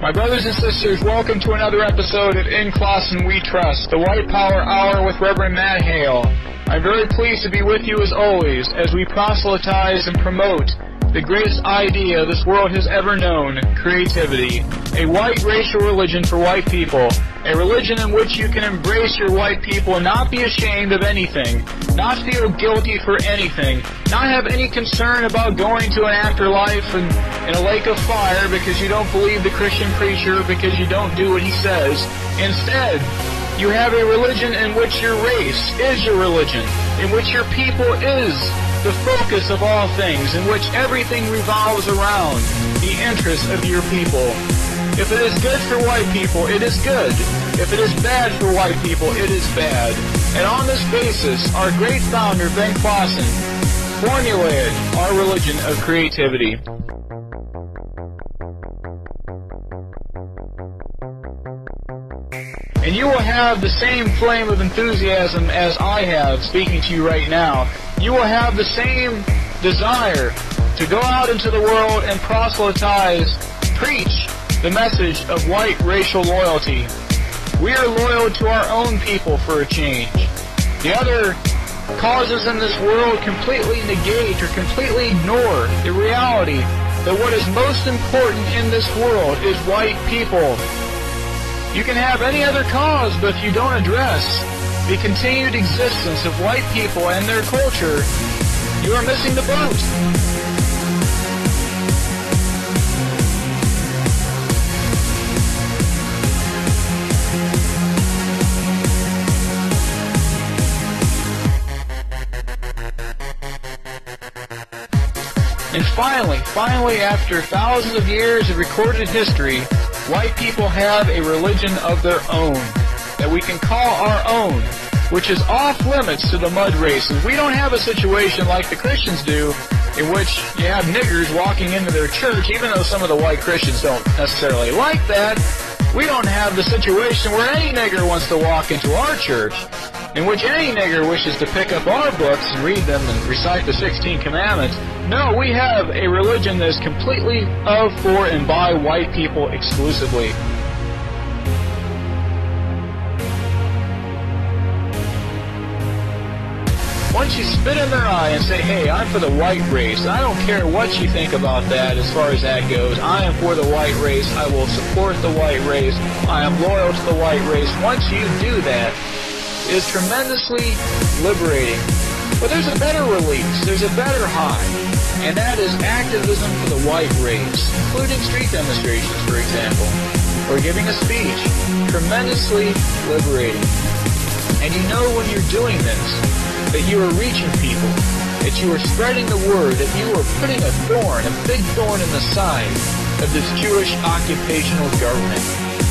My brothers and sisters, welcome to another episode of In Klassen We Trust, the White Power Hour with Reverend Matt Hale. I'm very pleased to be with you as always as we proselytize and promote the greatest idea this world has ever known, creativity. A white racial religion for white people. A religion in which you can embrace your white people and not be ashamed of anything. Not feel guilty for anything. Not have any concern about going to an afterlife and in a lake of fire because you don't believe the Christian preacher because you don't do what he says. Instead, you have a religion in which your race is your religion, in which your people is the focus of all things, in which everything revolves around the interests of your people. If it is good for white people, it is good. If it is bad for white people, it is bad. And on this basis, our great founder, Ben Klassen, formulated our religion of creativity. You will have the same flame of enthusiasm as I have speaking to you right now. You will have the same desire to go out into the world and proselytize, preach the message of white racial loyalty. We are loyal to our own people for a change. The other causes in this world completely negate or completely ignore the reality that what is most important in this world is white people. You can have any other cause, but if you don't address the continued existence of white people and their culture, you are missing the boat. And finally, finally, after thousands of years of recorded history, white people have a religion of their own that we can call our own, which is off limits to the mud races. We don't have a situation like the Christians do, in which you have niggers walking into their church, even though some of the white Christians don't necessarily like that. We don't have the situation where any nigger wants to walk into our church, in which any nigger wishes to pick up our books and read them and recite the 16 commandments. No, we have a religion that is completely of, for, and by white people exclusively. Once you spit in their eye and say, hey, I'm for the white race, I don't care what you think about that as far as that goes, I am for the white race, I will support the white race, I am loyal to the white race. Once you do that, is tremendously liberating. But there's a better release, there's a better high, and that is activism for the white race, including street demonstrations, for example, or giving a speech. Tremendously liberating. And you know when you're doing this, that you are reaching people, that you are spreading the word, that you are putting a thorn, a big thorn in the side of this Jewish occupational government.